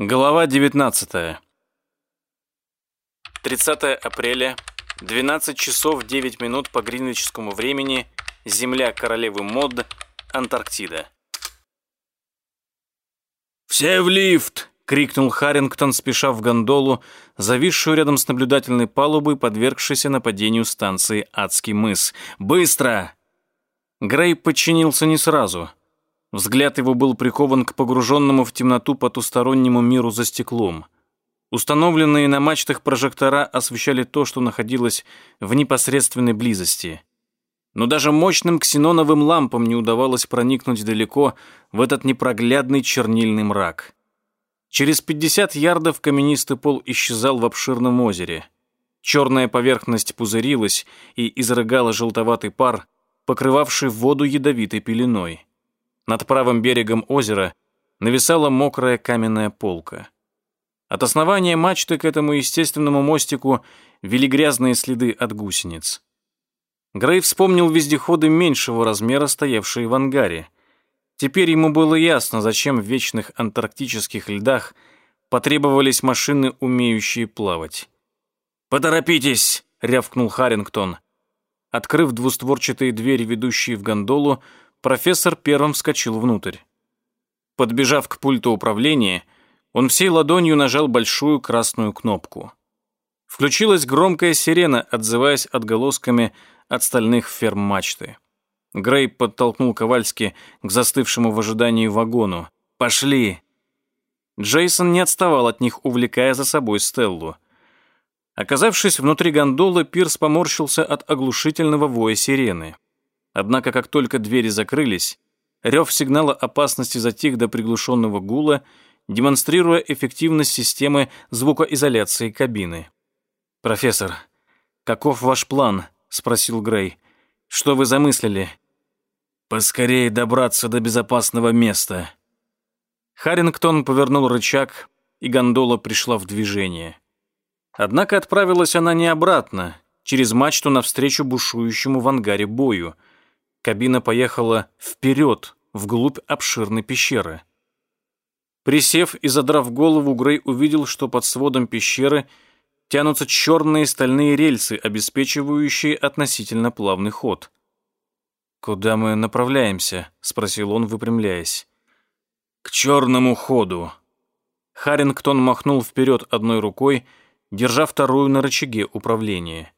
Глава 19. 30 апреля, 12 часов 9 минут по гринвичскому времени, Земля королевы Мод, Антарктида. «Все в лифт!» — крикнул Харрингтон, спеша в гондолу, зависшую рядом с наблюдательной палубой, подвергшейся нападению станции «Адский мыс». «Быстро!» Грей подчинился не сразу — Взгляд его был прикован к погруженному в темноту потустороннему миру за стеклом. Установленные на мачтах прожектора освещали то, что находилось в непосредственной близости. Но даже мощным ксеноновым лампам не удавалось проникнуть далеко в этот непроглядный чернильный мрак. Через 50 ярдов каменистый пол исчезал в обширном озере. Черная поверхность пузырилась и изрыгала желтоватый пар, покрывавший воду ядовитой пеленой. Над правым берегом озера нависала мокрая каменная полка. От основания мачты к этому естественному мостику вели грязные следы от гусениц. Грей вспомнил вездеходы меньшего размера, стоявшие в ангаре. Теперь ему было ясно, зачем в вечных антарктических льдах потребовались машины, умеющие плавать. «Поторопитесь!» — рявкнул Харрингтон. Открыв двустворчатые двери, ведущие в гондолу, профессор первым вскочил внутрь. Подбежав к пульту управления, он всей ладонью нажал большую красную кнопку. Включилась громкая сирена, отзываясь отголосками от стальных ферм мачты. Грей подтолкнул Ковальски к застывшему в ожидании вагону. «Пошли!» Джейсон не отставал от них, увлекая за собой Стеллу. Оказавшись внутри гондолы, Пирс поморщился от оглушительного воя сирены. Однако, как только двери закрылись, рев сигнала опасности затих до приглушенного гула, демонстрируя эффективность системы звукоизоляции кабины. «Профессор, каков ваш план?» — спросил Грей. «Что вы замыслили?» «Поскорее добраться до безопасного места». Харрингтон повернул рычаг, и гондола пришла в движение. Однако отправилась она не обратно, через мачту навстречу бушующему в ангаре бою — Кабина поехала вперед, вглубь обширной пещеры. Присев и задрав голову, Грей увидел, что под сводом пещеры тянутся черные стальные рельсы, обеспечивающие относительно плавный ход. «Куда мы направляемся?» — спросил он, выпрямляясь. «К черному ходу». Харрингтон махнул вперед одной рукой, держа вторую на рычаге управления.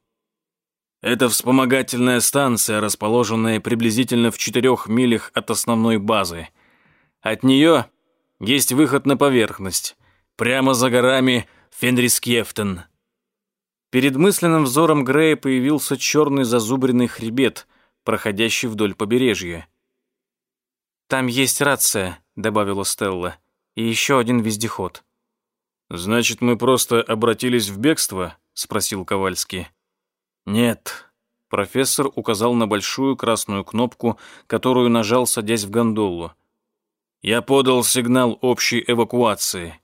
Это вспомогательная станция, расположенная приблизительно в четырех милях от основной базы. От нее есть выход на поверхность, прямо за горами Фенрискефтен. Перед мысленным взором Грея появился черный зазубренный хребет, проходящий вдоль побережья. «Там есть рация», — добавила Стелла, — «и еще один вездеход». «Значит, мы просто обратились в бегство?» — спросил Ковальский. «Нет». Профессор указал на большую красную кнопку, которую нажал, садясь в гондолу. «Я подал сигнал общей эвакуации.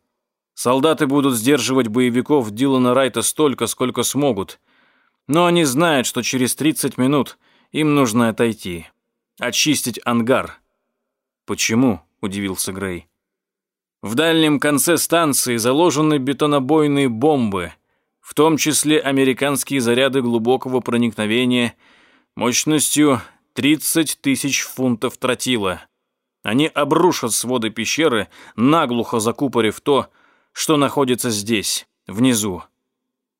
Солдаты будут сдерживать боевиков Дилана Райта столько, сколько смогут. Но они знают, что через 30 минут им нужно отойти. Очистить ангар». «Почему?» — удивился Грей. «В дальнем конце станции заложены бетонобойные бомбы» в том числе американские заряды глубокого проникновения мощностью 30 тысяч фунтов тротила. Они обрушат своды пещеры, наглухо закупорив то, что находится здесь, внизу.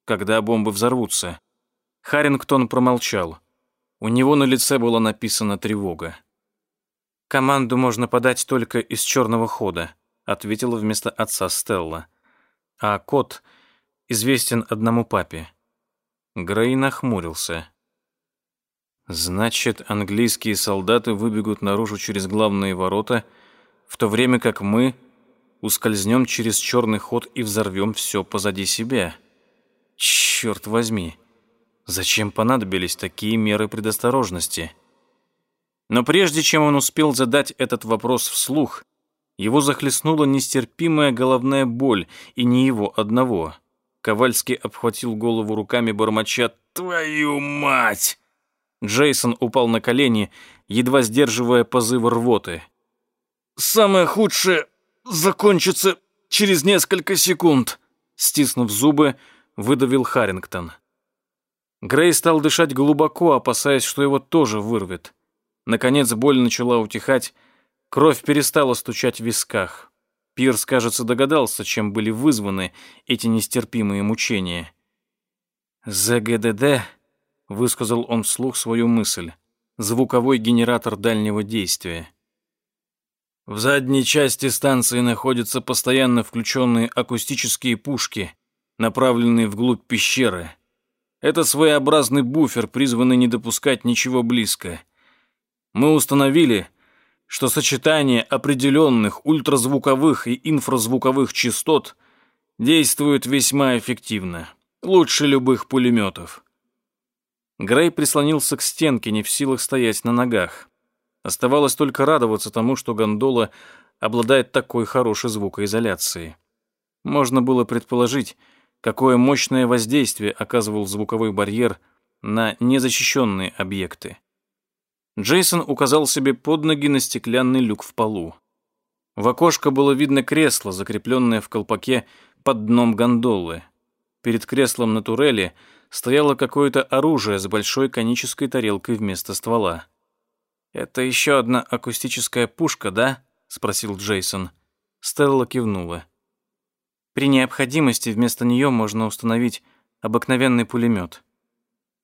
Когда бомбы взорвутся. Харрингтон промолчал. У него на лице была написана тревога. «Команду можно подать только из черного хода», ответила вместо отца Стелла. А код — известен одному папе. Грей нахмурился. Значит, английские солдаты выбегут наружу через главные ворота, в то время как мы ускользнем через черный ход и взорвем все позади себя. Черт возьми, зачем понадобились такие меры предосторожности? Но прежде чем он успел задать этот вопрос вслух, его захлестнула нестерпимая головная боль, и не его одного — Ковальский обхватил голову руками, бормоча «Твою мать!». Джейсон упал на колени, едва сдерживая позывы рвоты. «Самое худшее закончится через несколько секунд», стиснув зубы, выдавил Харрингтон. Грей стал дышать глубоко, опасаясь, что его тоже вырвет. Наконец боль начала утихать, кровь перестала стучать в висках. Пирс, кажется, догадался, чем были вызваны эти нестерпимые мучения. «ЗГДД», — высказал он вслух свою мысль, — «звуковой генератор дальнего действия». В задней части станции находятся постоянно включенные акустические пушки, направленные вглубь пещеры. Это своеобразный буфер, призванный не допускать ничего близко. Мы установили, что сочетание определенных ультразвуковых и инфразвуковых частот действует весьма эффективно, лучше любых пулеметов. Грей прислонился к стенке, не в силах стоять на ногах. Оставалось только радоваться тому, что гондола обладает такой хорошей звукоизоляцией. Можно было предположить, какое мощное воздействие оказывал звуковой барьер на незащищенные объекты. Джейсон указал себе под ноги на стеклянный люк в полу. В окошко было видно кресло, закрепленное в колпаке под дном гондолы. Перед креслом на турели стояло какое-то оружие с большой конической тарелкой вместо ствола. «Это еще одна акустическая пушка, да?» — спросил Джейсон. Стелла кивнула. «При необходимости вместо нее можно установить обыкновенный пулемет».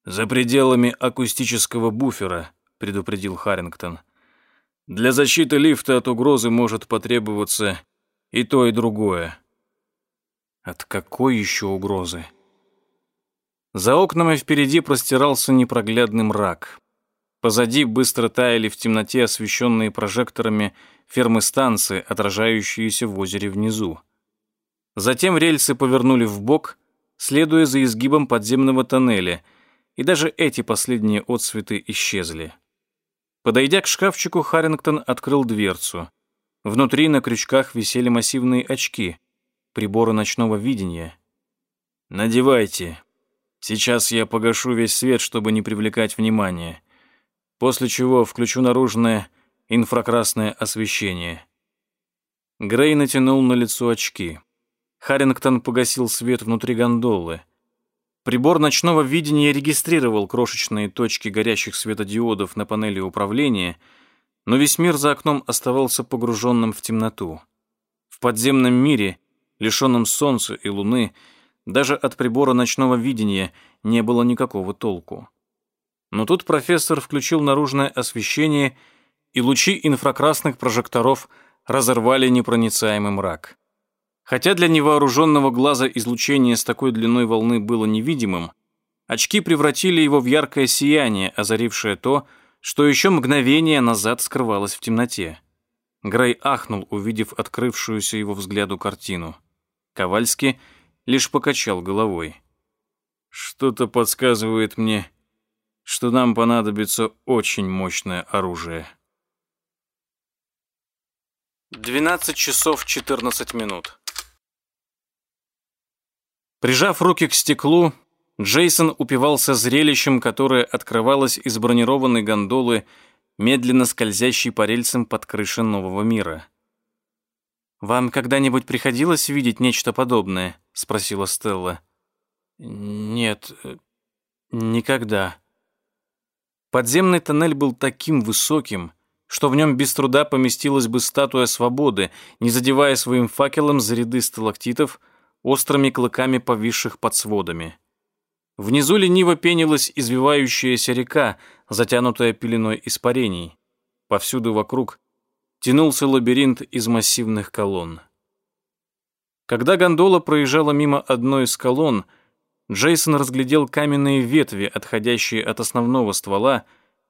«За пределами акустического буфера», — предупредил Харрингтон. «Для защиты лифта от угрозы может потребоваться и то, и другое». «От какой еще угрозы?» За окнами впереди простирался непроглядный мрак. Позади быстро таяли в темноте освещенные прожекторами фермы станции, отражающиеся в озере внизу. Затем рельсы повернули в бок, следуя за изгибом подземного тоннеля, и даже эти последние отсветы исчезли. Подойдя к шкафчику, Харрингтон открыл дверцу. Внутри на крючках висели массивные очки, приборы ночного видения. «Надевайте. Сейчас я погашу весь свет, чтобы не привлекать внимания после чего включу наружное инфракрасное освещение. Грей натянул на лицо очки. Харрингтон погасил свет внутри гондолы. Прибор ночного видения регистрировал крошечные точки горящих светодиодов на панели управления, но весь мир за окном оставался погруженным в темноту. В подземном мире, лишенном солнца и луны, даже от прибора ночного видения не было никакого толку. Но тут профессор включил наружное освещение, и лучи инфракрасных прожекторов разорвали непроницаемый мрак. Хотя для невооруженного глаза излучение с такой длиной волны было невидимым, очки превратили его в яркое сияние, озарившее то, что еще мгновение назад скрывалось в темноте. Грей ахнул, увидев открывшуюся его взгляду картину. Ковальский лишь покачал головой. «Что-то подсказывает мне, что нам понадобится очень мощное оружие. 12 часов 14 минут. Прижав руки к стеклу, Джейсон упивался зрелищем, которое открывалось из бронированной гондолы, медленно скользящей по рельсам под крышей нового мира. «Вам когда-нибудь приходилось видеть нечто подобное?» — спросила Стелла. «Нет, никогда», Подземный тоннель был таким высоким, что в нем без труда поместилась бы статуя свободы, не задевая своим факелом за ряды сталактитов, острыми клыками повисших под сводами. Внизу лениво пенилась извивающаяся река, затянутая пеленой испарений. Повсюду вокруг тянулся лабиринт из массивных колонн. Когда гондола проезжала мимо одной из колонн, Джейсон разглядел каменные ветви, отходящие от основного ствола,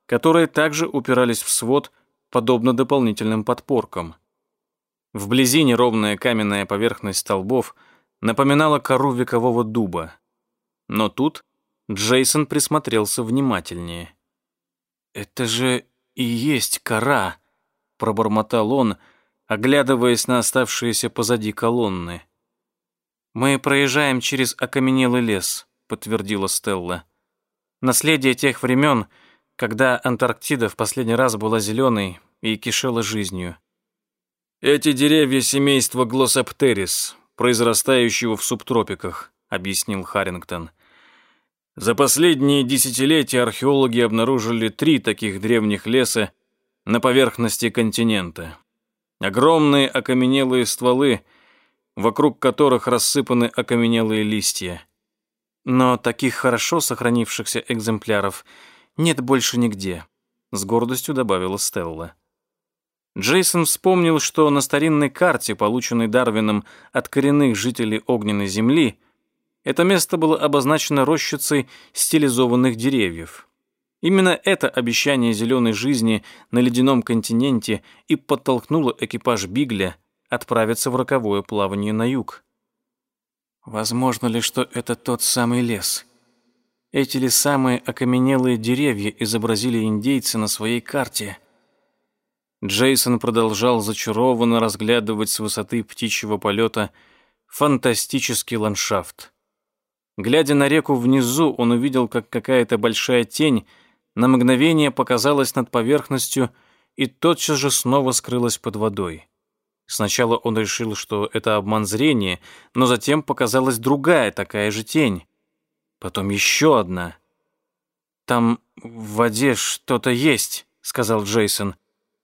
которые также упирались в свод, подобно дополнительным подпоркам. Вблизи неровная каменная поверхность столбов напоминала кору векового дуба. Но тут Джейсон присмотрелся внимательнее. «Это же и есть кора», — пробормотал он, оглядываясь на оставшиеся позади колонны. «Мы проезжаем через окаменелый лес», — подтвердила Стелла. «Наследие тех времен, когда Антарктида в последний раз была зеленой и кишела жизнью. «Эти деревья семейства Глоссоптерис, произрастающего в субтропиках», — объяснил Харрингтон. «За последние десятилетия археологи обнаружили три таких древних леса на поверхности континента. Огромные окаменелые стволы, вокруг которых рассыпаны окаменелые листья. Но таких хорошо сохранившихся экземпляров нет больше нигде», — с гордостью добавила Стелла. Джейсон вспомнил, что на старинной карте, полученной Дарвином от коренных жителей огненной земли, это место было обозначено рощицей стилизованных деревьев. Именно это обещание зеленой жизни на ледяном континенте и подтолкнуло экипаж Бигля отправиться в роковое плавание на юг. Возможно ли, что это тот самый лес? Эти ли самые окаменелые деревья изобразили индейцы на своей карте? Джейсон продолжал зачарованно разглядывать с высоты птичьего полета фантастический ландшафт. Глядя на реку внизу, он увидел, как какая-то большая тень на мгновение показалась над поверхностью и тотчас же снова скрылась под водой. Сначала он решил, что это обман зрения, но затем показалась другая такая же тень. Потом еще одна. «Там в воде что-то есть», — сказал Джейсон.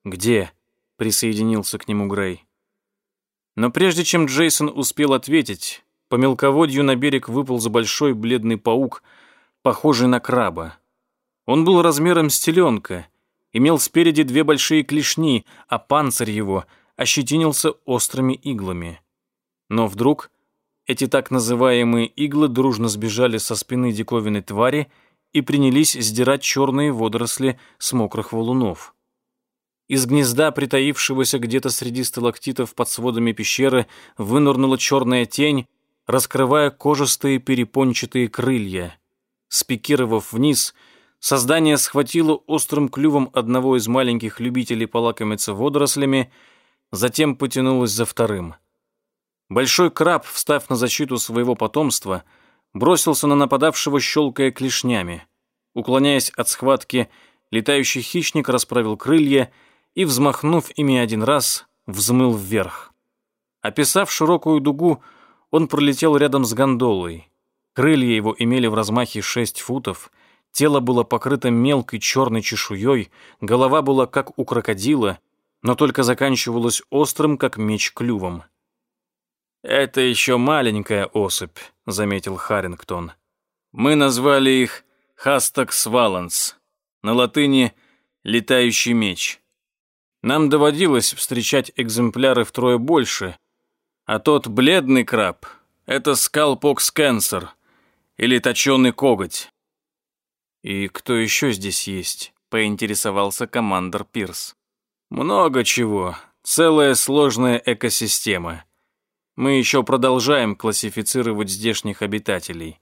«Где?» — присоединился к нему Грей. Но прежде чем Джейсон успел ответить, по мелководью на берег выполз большой бледный паук, похожий на краба. Он был размером с теленка, имел спереди две большие клешни, а панцирь его ощетинился острыми иглами. Но вдруг эти так называемые иглы дружно сбежали со спины диковинной твари и принялись сдирать черные водоросли с мокрых валунов. Из гнезда, притаившегося где-то среди сталактитов под сводами пещеры, вынырнула черная тень, раскрывая кожистые перепончатые крылья. Спикировав вниз, создание схватило острым клювом одного из маленьких любителей полакомиться водорослями, затем потянулось за вторым. Большой краб, встав на защиту своего потомства, бросился на нападавшего, щелкая клешнями. Уклоняясь от схватки, летающий хищник расправил крылья — и, взмахнув ими один раз, взмыл вверх. Описав широкую дугу, он пролетел рядом с гондолой. Крылья его имели в размахе шесть футов, тело было покрыто мелкой черной чешуей, голова была как у крокодила, но только заканчивалась острым, как меч, клювом. «Это еще маленькая особь», — заметил Харрингтон. «Мы назвали их Хастакс Валанс, на латыни «летающий меч». Нам доводилось встречать экземпляры втрое больше, а тот бледный краб — это скалпокс кэнсер или точеный коготь. «И кто еще здесь есть?» — поинтересовался командор Пирс. «Много чего. Целая сложная экосистема. Мы еще продолжаем классифицировать здешних обитателей.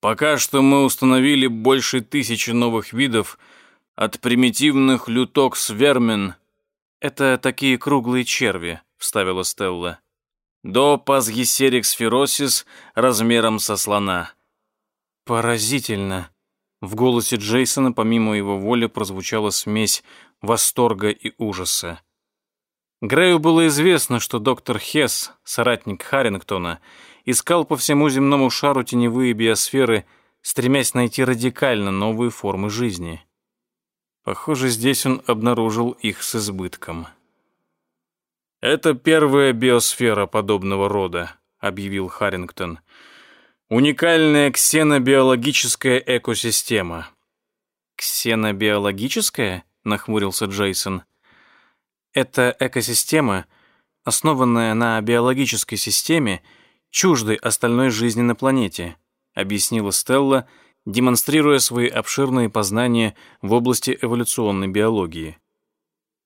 Пока что мы установили больше тысячи новых видов, от примитивных лютокс-вермен «Это такие круглые черви», — вставила Стелла. «До пазгисерикс феросис размером со слона». «Поразительно». В голосе Джейсона, помимо его воли, прозвучала смесь восторга и ужаса. Грею было известно, что доктор Хесс, соратник Харрингтона, искал по всему земному шару теневые биосферы, стремясь найти радикально новые формы жизни. Похоже, здесь он обнаружил их с избытком. «Это первая биосфера подобного рода», — объявил Харрингтон. «Уникальная ксенобиологическая экосистема». «Ксенобиологическая?» — нахмурился Джейсон. «Это экосистема, основанная на биологической системе, чуждой остальной жизни на планете», — объяснила Стелла, — демонстрируя свои обширные познания в области эволюционной биологии.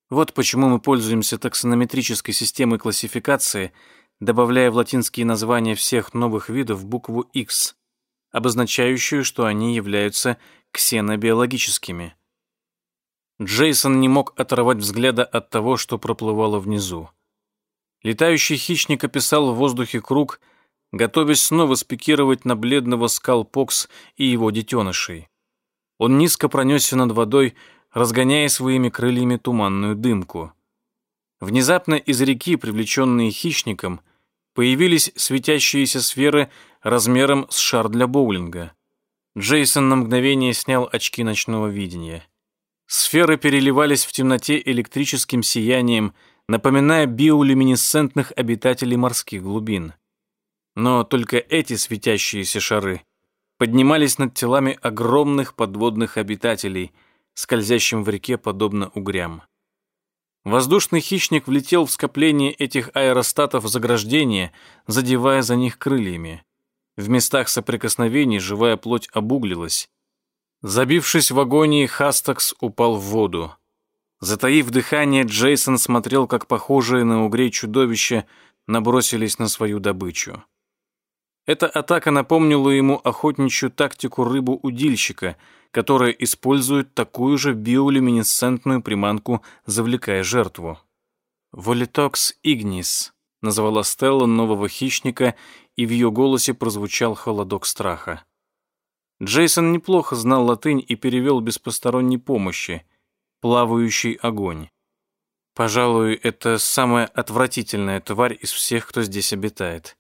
Вот почему мы пользуемся таксонометрической системой классификации, добавляя в латинские названия всех новых видов букву X, обозначающую, что они являются ксенобиологическими. Джейсон не мог оторвать взгляда от того, что проплывало внизу. Летающий хищник описал в воздухе круг – готовясь снова спикировать на бледного скалпокс и его детенышей. Он низко пронесся над водой, разгоняя своими крыльями туманную дымку. Внезапно из реки, привлеченные хищником, появились светящиеся сферы размером с шар для боулинга. Джейсон на мгновение снял очки ночного видения. Сферы переливались в темноте электрическим сиянием, напоминая биолюминесцентных обитателей морских глубин. Но только эти светящиеся шары поднимались над телами огромных подводных обитателей, скользящим в реке подобно угрям. Воздушный хищник влетел в скопление этих аэростатов заграждения, задевая за них крыльями. В местах соприкосновений живая плоть обуглилась. Забившись в агонии, Хастакс упал в воду. Затаив дыхание, Джейсон смотрел, как похожие на угрей чудовища набросились на свою добычу. Эта атака напомнила ему охотничью тактику рыбу-удильщика, которая использует такую же биолюминесцентную приманку, завлекая жертву. «Волитокс игнис», — назвала Стелла нового хищника, и в ее голосе прозвучал холодок страха. Джейсон неплохо знал латынь и перевел без посторонней помощи «плавающий огонь». Пожалуй, это самая отвратительная тварь из всех, кто здесь обитает.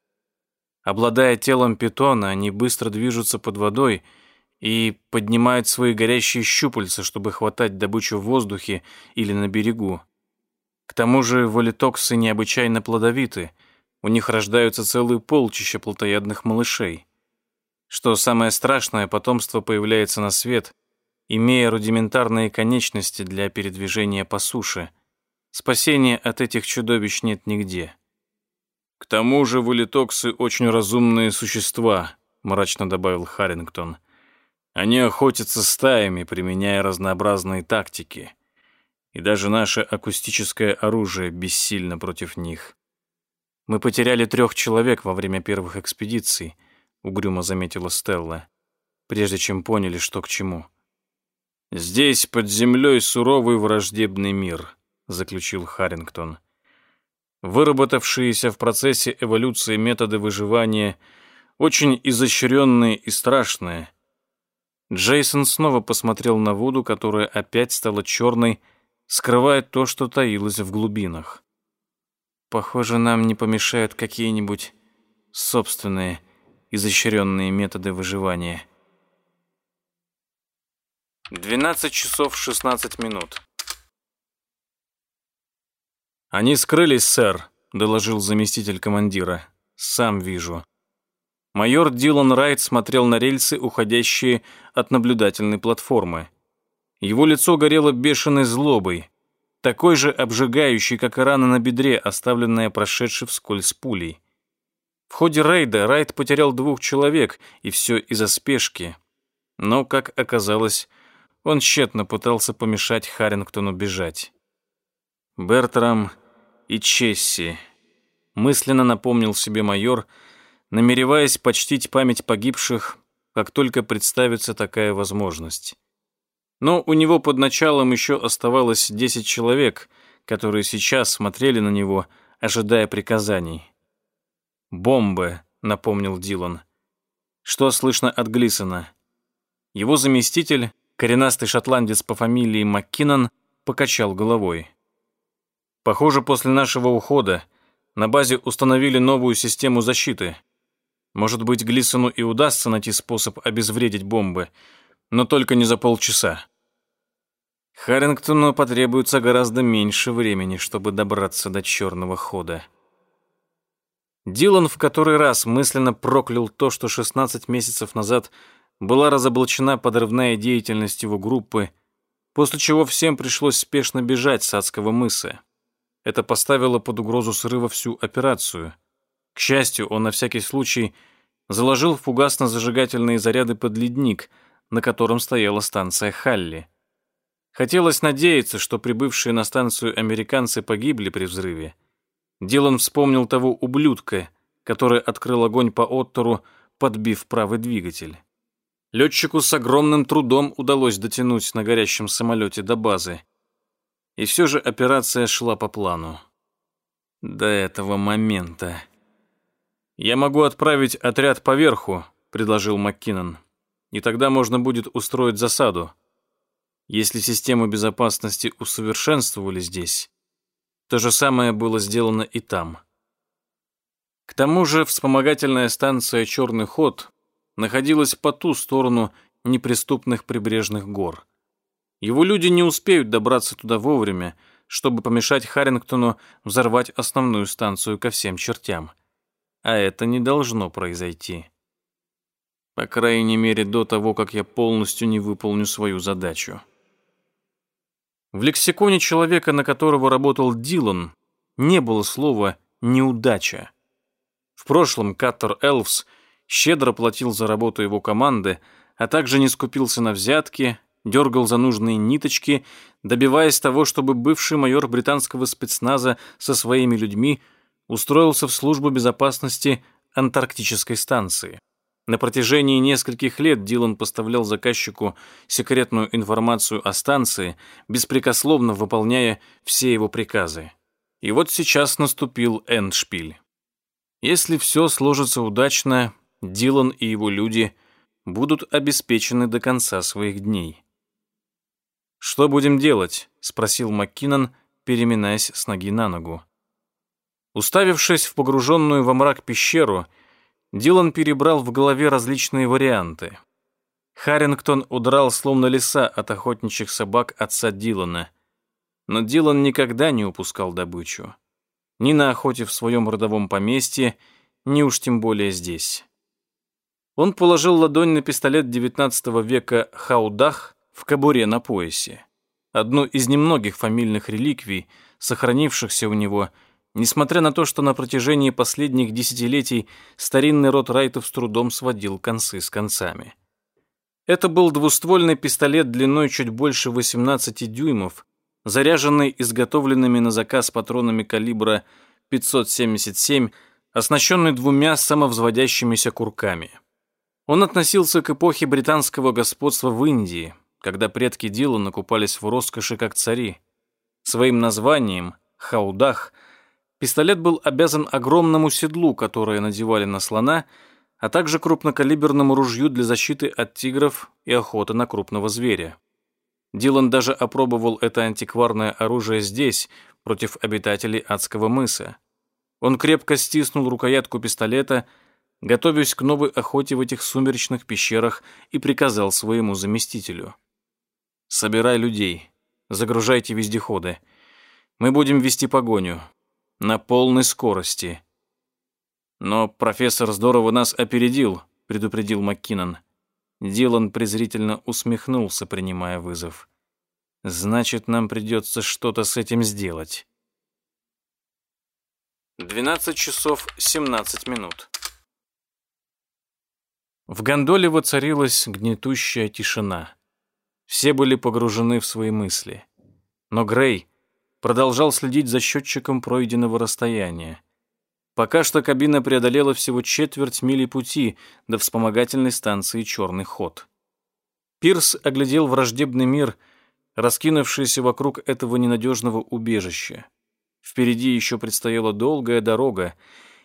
Обладая телом питона, они быстро движутся под водой и поднимают свои горящие щупальца, чтобы хватать добычу в воздухе или на берегу. К тому же волитоксы необычайно плодовиты, у них рождаются целые полчища плотоядных малышей. Что самое страшное, потомство появляется на свет, имея рудиментарные конечности для передвижения по суше. Спасения от этих чудовищ нет нигде. «К тому же вылитоксы очень разумные существа», — мрачно добавил Харрингтон. «Они охотятся стаями, применяя разнообразные тактики. И даже наше акустическое оружие бессильно против них». «Мы потеряли трех человек во время первых экспедиций», — угрюмо заметила Стелла, прежде чем поняли, что к чему. «Здесь, под землей, суровый враждебный мир», — заключил Харрингтон. Выработавшиеся в процессе эволюции методы выживания очень изощренные и страшные. Джейсон снова посмотрел на воду, которая опять стала черной, скрывая то, что таилось в глубинах. Похоже, нам не помешают какие-нибудь собственные изощренные методы выживания. 12 часов 16 минут. «Они скрылись, сэр», — доложил заместитель командира. «Сам вижу». Майор Дилан Райт смотрел на рельсы, уходящие от наблюдательной платформы. Его лицо горело бешеной злобой, такой же обжигающей, как и рана на бедре, оставленная прошедшей вскользь пулей. В ходе рейда Райт потерял двух человек, и все из-за спешки. Но, как оказалось, он тщетно пытался помешать Харрингтону бежать. Бертрам и Чесси. Мысленно напомнил себе майор, намереваясь почтить память погибших, как только представится такая возможность. Но у него под началом еще оставалось 10 человек, которые сейчас смотрели на него, ожидая приказаний. «Бомбы», — напомнил Дилан. «Что слышно от Глисона?» Его заместитель, коренастый шотландец по фамилии МакКиннон, покачал головой. Похоже, после нашего ухода на базе установили новую систему защиты. Может быть, Глисону и удастся найти способ обезвредить бомбы, но только не за полчаса. Харрингтону потребуется гораздо меньше времени, чтобы добраться до черного хода. Дилан в который раз мысленно проклял то, что 16 месяцев назад была разоблачена подрывная деятельность его группы, после чего всем пришлось спешно бежать с адского мыса. Это поставило под угрозу срыва всю операцию. К счастью, он на всякий случай заложил фугасно-зажигательные заряды под ледник, на котором стояла станция Халли. Хотелось надеяться, что прибывшие на станцию американцы погибли при взрыве. Дилан вспомнил того ублюдка, который открыл огонь по Оттору, подбив правый двигатель. Летчику с огромным трудом удалось дотянуть на горящем самолете до базы. И все же операция шла по плану. До этого момента. «Я могу отправить отряд поверху», — предложил МакКиннон. «И тогда можно будет устроить засаду. Если системы безопасности усовершенствовали здесь, То же самое было сделано и там. К тому же вспомогательная станция «Черный ход» находилась по ту сторону неприступных прибрежных гор. Его люди не успеют добраться туда вовремя, чтобы помешать Харрингтону взорвать основную станцию ко всем чертям. А это не должно произойти. По крайней мере, до того, как я полностью не выполню свою задачу. В лексиконе человека, на которого работал Дилан, не было слова «неудача». В прошлом Каттер Элвс щедро платил за работу его команды, а также не скупился на взятки, дергал за нужные ниточки, добиваясь того, чтобы бывший майор британского спецназа со своими людьми устроился в службу безопасности Антарктической станции. На протяжении нескольких лет Дилан поставлял заказчику секретную информацию о станции, беспрекословно выполняя все его приказы. И вот сейчас наступил эндшпиль. Если все сложится удачно, Дилан и его люди будут обеспечены до конца своих дней. «Что будем делать?» — спросил МакКиннон, переминаясь с ноги на ногу. Уставившись в погруженную во мрак пещеру, Дилан перебрал в голове различные варианты. Харрингтон удрал словно лиса от охотничьих собак отца Дилана. Но Дилан никогда не упускал добычу. Ни на охоте в своем родовом поместье, ни уж тем более здесь. Он положил ладонь на пистолет XIX века «Хаудах» в кобуре на поясе. Одну из немногих фамильных реликвий, сохранившихся у него – Несмотря на то, что на протяжении последних десятилетий старинный род Райтов с трудом сводил концы с концами. Это был двуствольный пистолет длиной чуть больше 18 дюймов, заряженный изготовленными на заказ патронами калибра 577, оснащенный двумя самовзводящимися курками. Он относился к эпохе британского господства в Индии, когда предки Дилана купались в роскоши как цари. Своим названием «Хаудах» Пистолет был обязан огромному седлу, которое надевали на слона, а также крупнокалиберному ружью для защиты от тигров и охоты на крупного зверя. Дилан даже опробовал это антикварное оружие здесь, против обитателей адского мыса. Он крепко стиснул рукоятку пистолета, готовясь к новой охоте в этих сумеречных пещерах, и приказал своему заместителю. «Собирай людей, загружайте вездеходы. Мы будем вести погоню на полной скорости. Но профессор здорово нас опередил, предупредил МакКиннон. Дилан презрительно усмехнулся, принимая вызов. Значит, нам придется что-то с этим сделать. 12 часов 17 минут. В гондоле воцарилась гнетущая тишина. Все были погружены в свои мысли. Но Грей продолжал следить за счетчиком пройденного расстояния. Пока что кабина преодолела всего четверть мили пути до вспомогательной станции «Черный ход». Пирс оглядел враждебный мир, раскинувшийся вокруг этого ненадежного убежища. Впереди еще предстояла долгая дорога,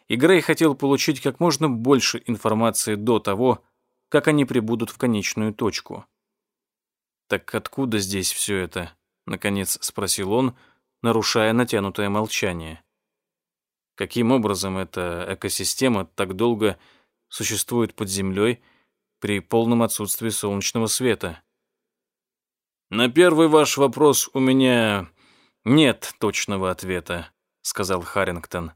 и Грей хотел получить как можно больше информации до того, как они прибудут в конечную точку. «Так откуда здесь все это?» — наконец спросил он, нарушая натянутое молчание. Каким образом эта экосистема так долго существует под землей при полном отсутствии солнечного света? «На первый ваш вопрос у меня нет точного ответа», — сказал Харрингтон.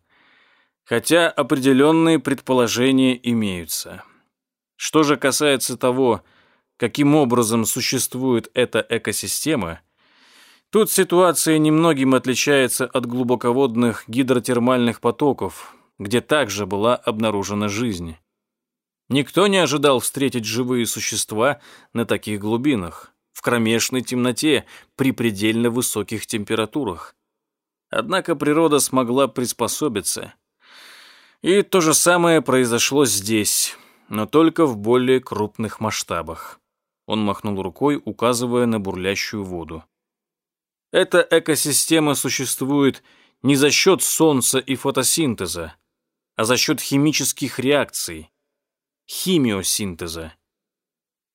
«Хотя определенные предположения имеются. Что же касается того, каким образом существует эта экосистема, — Тут ситуация немногим отличается от глубоководных гидротермальных потоков, где также была обнаружена жизнь. Никто не ожидал встретить живые существа на таких глубинах, в кромешной темноте, при предельно высоких температурах. Однако природа смогла приспособиться. И то же самое произошло здесь, но только в более крупных масштабах. Он махнул рукой, указывая на бурлящую воду. Эта экосистема существует не за счет солнца и фотосинтеза, а за счет химических реакций, химиосинтеза.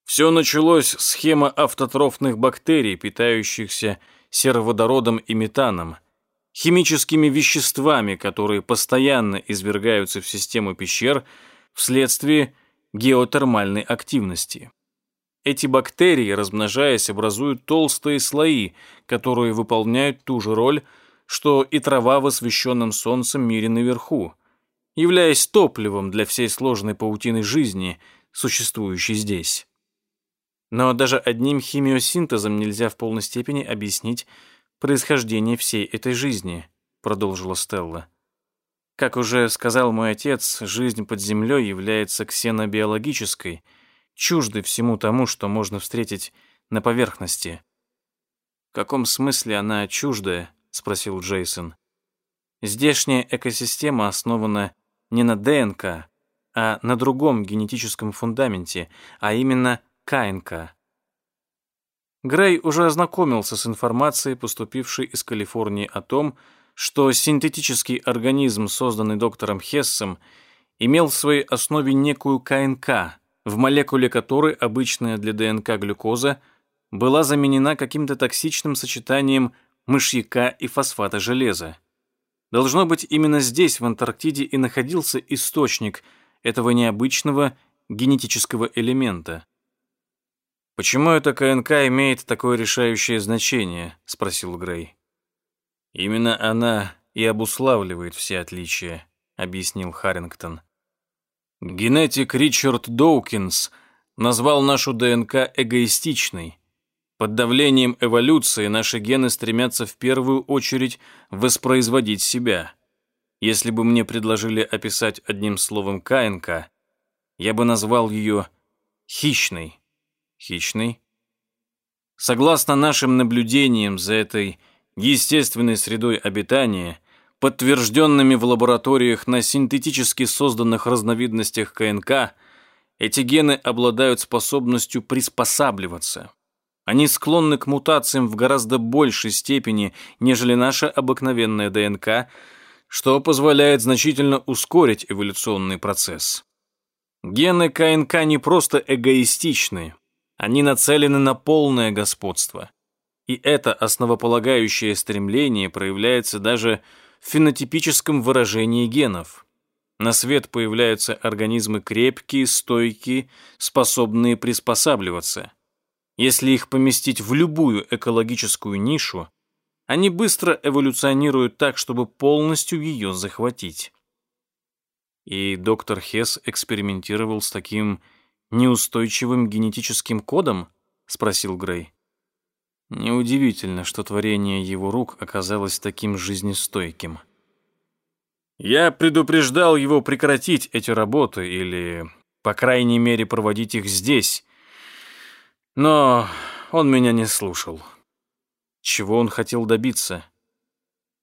Все началось с схема автотрофных бактерий, питающихся сероводородом и метаном, химическими веществами, которые постоянно извергаются в систему пещер вследствие геотермальной активности. Эти бактерии, размножаясь, образуют толстые слои, которые выполняют ту же роль, что и трава в освещенном солнцем мире наверху, являясь топливом для всей сложной паутины жизни, существующей здесь. Но даже одним химиосинтезом нельзя в полной степени объяснить происхождение всей этой жизни, продолжила Стелла. Как уже сказал мой отец, жизнь под землей является ксенобиологической – чужды всему тому, что можно встретить на поверхности. «В каком смысле она чуждая?» — спросил Джейсон. «Здешняя экосистема основана не на ДНК, а на другом генетическом фундаменте, а именно КНК». Грей уже ознакомился с информацией, поступившей из Калифорнии о том, что синтетический организм, созданный доктором Хессом, имел в своей основе некую КНК, в молекуле которой обычная для ДНК глюкоза была заменена каким-то токсичным сочетанием мышьяка и фосфата железа. Должно быть, именно здесь, в Антарктиде, и находился источник этого необычного генетического элемента. «Почему эта КНК имеет такое решающее значение?» — спросил Грей. «Именно она и обуславливает все отличия», — объяснил Харрингтон. Генетик Ричард Доукинс назвал нашу ДНК эгоистичной. Под давлением эволюции наши гены стремятся в первую очередь воспроизводить себя. Если бы мне предложили описать одним словом КНК, я бы назвал ее хищной. Хищной? Согласно нашим наблюдениям за этой естественной средой обитания, подтвержденными в лабораториях на синтетически созданных разновидностях КНК, эти гены обладают способностью приспосабливаться. Они склонны к мутациям в гораздо большей степени, нежели наша обыкновенная ДНК, что позволяет значительно ускорить эволюционный процесс. Гены КНК не просто эгоистичны, они нацелены на полное господство. И это основополагающее стремление проявляется даже в фенотипическом выражении генов. На свет появляются организмы крепкие, стойкие, способные приспосабливаться. Если их поместить в любую экологическую нишу, они быстро эволюционируют так, чтобы полностью ее захватить. И доктор Хесс экспериментировал с таким неустойчивым генетическим кодом? спросил Грей. Неудивительно, что творение его рук оказалось таким жизнестойким. Я предупреждал его прекратить эти работы или, по крайней мере, проводить их здесь. Но он меня не слушал. Чего он хотел добиться?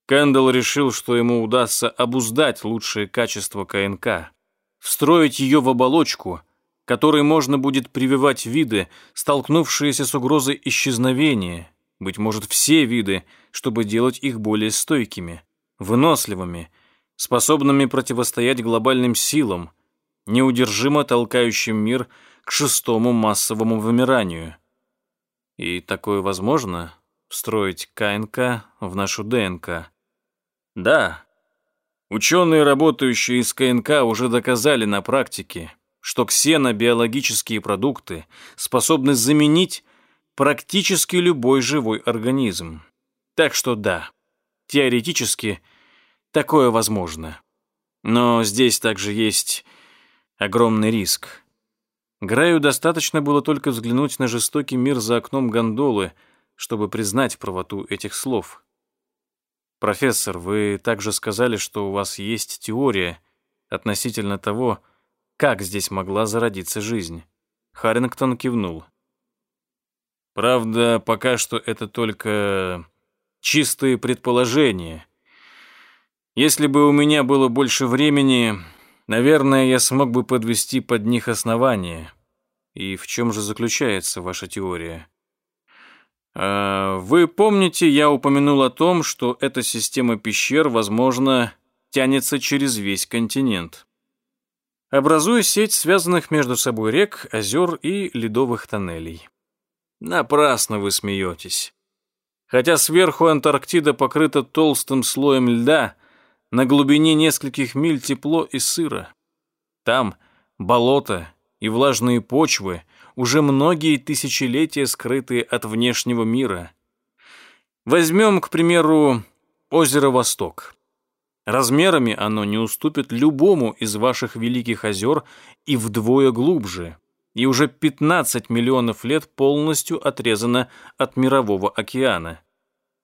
Кэндалл решил, что ему удастся обуздать лучшие качества КНК, встроить ее в оболочку — которой можно будет прививать виды, столкнувшиеся с угрозой исчезновения, быть может, все виды, чтобы делать их более стойкими, выносливыми, способными противостоять глобальным силам, неудержимо толкающим мир к шестому массовому вымиранию. И такое возможно встроить КНК в нашу ДНК. Да, ученые, работающие с КНК, уже доказали на практике, что ксенобиологические продукты способны заменить практически любой живой организм. Так что да, теоретически такое возможно. Но здесь также есть огромный риск. Граю достаточно было только взглянуть на жестокий мир за окном гондолы, чтобы признать правоту этих слов. «Профессор, вы также сказали, что у вас есть теория относительно того, как здесь могла зародиться жизнь? Харрингтон кивнул. Правда, пока что это только чистые предположения. Если бы у меня было больше времени, наверное, я смог бы подвести под них основания. И в чем же заключается ваша теория? А, вы помните, я упомянул о том, что эта система пещер, возможно, тянется через весь континент образуя сеть связанных между собой рек, озер и ледовых тоннелей. Напрасно вы смеетесь. Хотя сверху Антарктида покрыта толстым слоем льда, на глубине нескольких миль тепло и сыро. Там болота и влажные почвы, уже многие тысячелетия скрытые от внешнего мира. Возьмем, к примеру, озеро Восток. Размерами оно не уступит любому из ваших великих озер и вдвое глубже, и уже 15 миллионов лет полностью отрезано от мирового океана.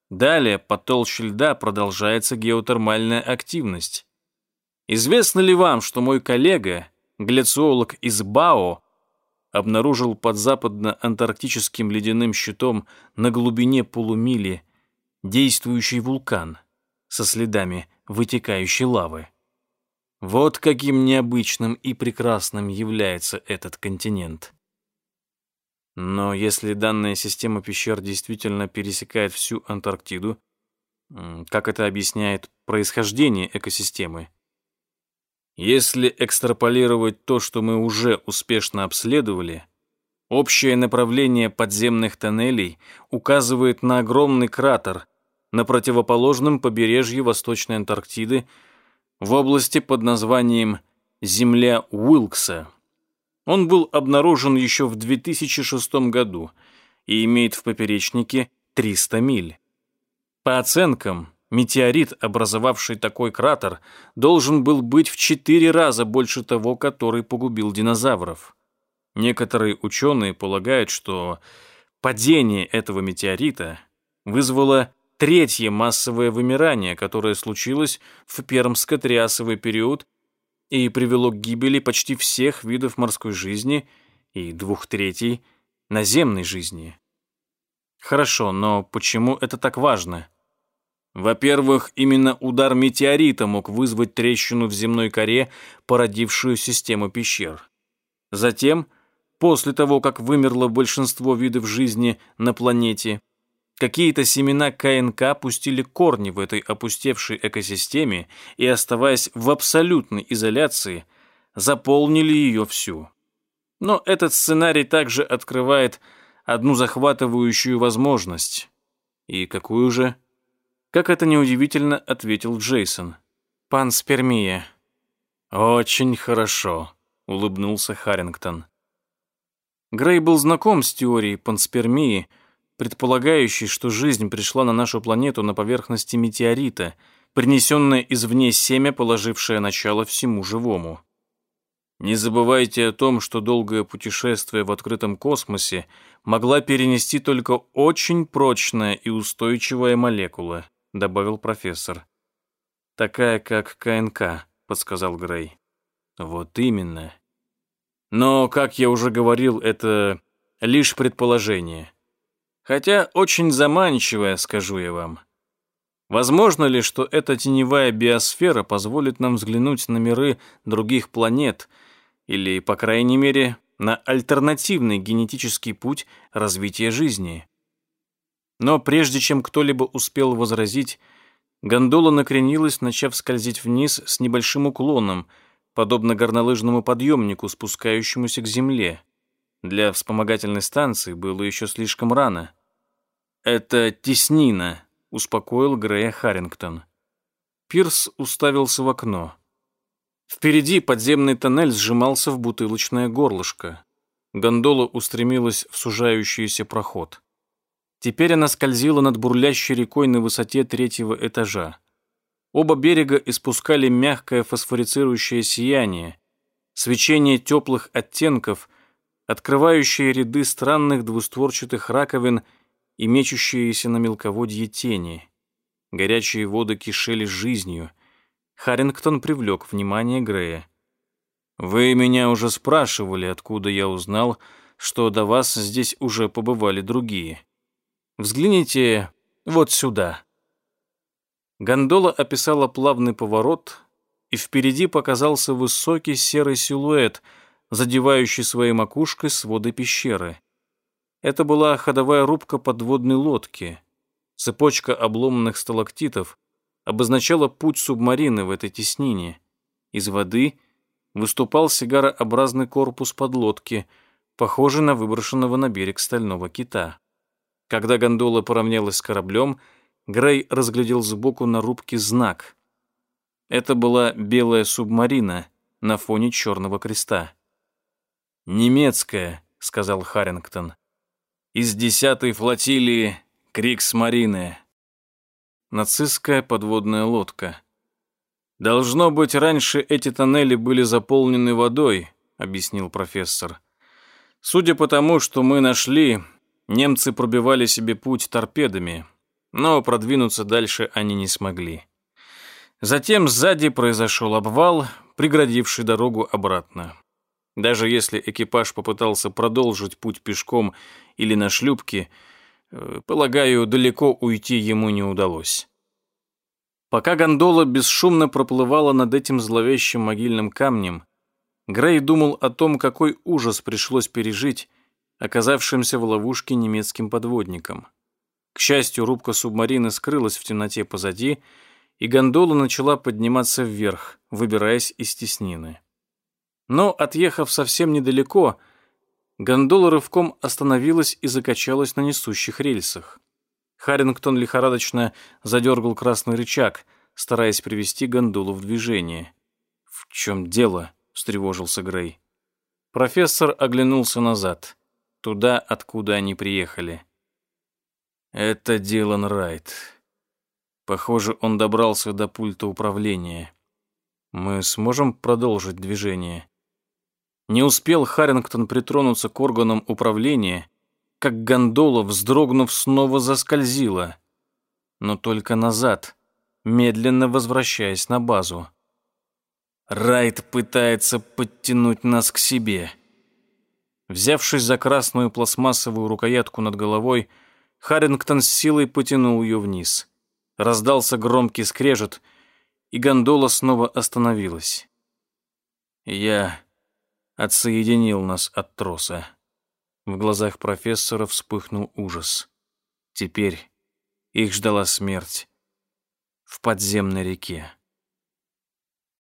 Далее по толще льда продолжается геотермальная активность. Известно ли вам, что мой коллега, гляциолог из БАО, обнаружил под западно-антарктическим ледяным щитом на глубине полумили действующий вулкан со следами вытекающей лавы? Вот каким необычным и прекрасным является этот континент. Но если данная система пещер действительно пересекает всю Антарктиду, как это объясняет происхождение экосистемы? Если экстраполировать то, что мы уже успешно обследовали, общее направление подземных тоннелей указывает на огромный кратер на противоположном побережье Восточной Антарктиды в области под названием «Земля Уилкса». Он был обнаружен еще в 2006 году и имеет в поперечнике 300 миль. По оценкам, метеорит, образовавший такой кратер, должен был быть в четыре раза больше того, который погубил динозавров. Некоторые ученые полагают, что падение этого метеорита вызвало третье массовое вымирание, которое случилось в пермско-триасовый период и привело к гибели почти всех видов морской жизни и двух третей наземной жизни. Хорошо, но почему это так важно? Во-первых, именно удар метеорита мог вызвать трещину в земной коре, породившую систему пещер. Затем, после того, как вымерло большинство видов жизни на планете, Какие-то семена КНК пустили корни в этой опустевшей экосистеме и, оставаясь в абсолютной изоляции, заполнили ее всю. Но этот сценарий также открывает одну захватывающую возможность. И какую же? Как это неудивительно, ответил Джейсон. Панспермия. Очень хорошо, улыбнулся Харрингтон. Грей был знаком с теорией панспермии, предполагающий, что жизнь пришла на нашу планету на поверхности метеорита, принесенное извне семя, положившее начало всему живому. Не забывайте о том, что долгое путешествие в открытом космосе могла перенести только очень прочная и устойчивая молекула, добавил профессор. Такая, как КНК, подсказал Грей. Вот именно. Но, как я уже говорил, это лишь предположение. Хотя очень заманчивая, скажу я вам. Возможно ли, что эта теневая биосфера позволит нам взглянуть на миры других планет или, по крайней мере, на альтернативный генетический путь развития жизни? Но прежде чем кто-либо успел возразить, гондола накренилась, начав скользить вниз с небольшим уклоном, подобно горнолыжному подъемнику, спускающемуся к земле. Для вспомогательной станции было еще слишком рано. «Это теснина», — успокоил Грея Харрингтон. Пирс уставился в окно. Впереди подземный тоннель сжимался в бутылочное горлышко. Гондола устремилась в сужающийся проход. Теперь она скользила над бурлящей рекой на высоте третьего этажа. Оба берега испускали мягкое фосфорицирующее сияние, свечение теплых оттенков, открывающие ряды странных двустворчатых раковин — и мечущиеся на мелководье тени. Горячие воды кишели жизнью. Харрингтон привлек внимание Грея. «Вы меня уже спрашивали, откуда я узнал, что до вас здесь уже побывали другие. Взгляните вот сюда». Гондола описала плавный поворот, и впереди показался высокий серый силуэт, задевающий своей макушкой своды пещеры. Это была ходовая рубка подводной лодки. Цепочка обломанных сталактитов обозначала путь субмарины в этой теснине. Из воды выступал сигарообразный корпус подлодки, похожий на выброшенного на берег стального кита. Когда гондола поравнялась с кораблем, Грей разглядел сбоку на рубке знак. Это была белая субмарина на фоне черного креста. «Немецкая», — сказал Харрингтон. «Из десятой флотилии Крикс-Марины». Нацистская подводная лодка. «Должно быть, раньше эти тоннели были заполнены водой», — объяснил профессор. «Судя по тому, что мы нашли, немцы пробивали себе путь торпедами, но продвинуться дальше они не смогли. Затем сзади произошел обвал, преградивший дорогу обратно. Даже если экипаж попытался продолжить путь пешком или на шлюпке, э, полагаю, далеко уйти ему не удалось. Пока гондола бесшумно проплывала над этим зловещим могильным камнем, Грей думал о том, какой ужас пришлось пережить оказавшимся в ловушке немецким подводникам. К счастью, рубка субмарины скрылась в темноте позади, и гондола начала подниматься вверх, выбираясь из теснины. Но, отъехав совсем недалеко, гондола рывком остановилась и закачалась на несущих рельсах. Харрингтон лихорадочно задергал красный рычаг, стараясь привести гондолу в движение. «В чем дело?» — встревожился Грей. Профессор оглянулся назад, туда, откуда они приехали. «Это Дилан Райт. Похоже, он добрался до пульта управления. Мы сможем продолжить движение?» Не успел Харрингтон притронуться к органам управления, как гондола, вздрогнув, снова заскользила. Но только назад, медленно возвращаясь на базу. Райт пытается подтянуть нас к себе. Взявшись за красную пластмассовую рукоятку над головой, Харрингтон с силой потянул ее вниз. Раздался громкий скрежет, и гондола снова остановилась. Я отсоединил нас от троса. В глазах профессора вспыхнул ужас. Теперь их ждала смерть в подземной реке.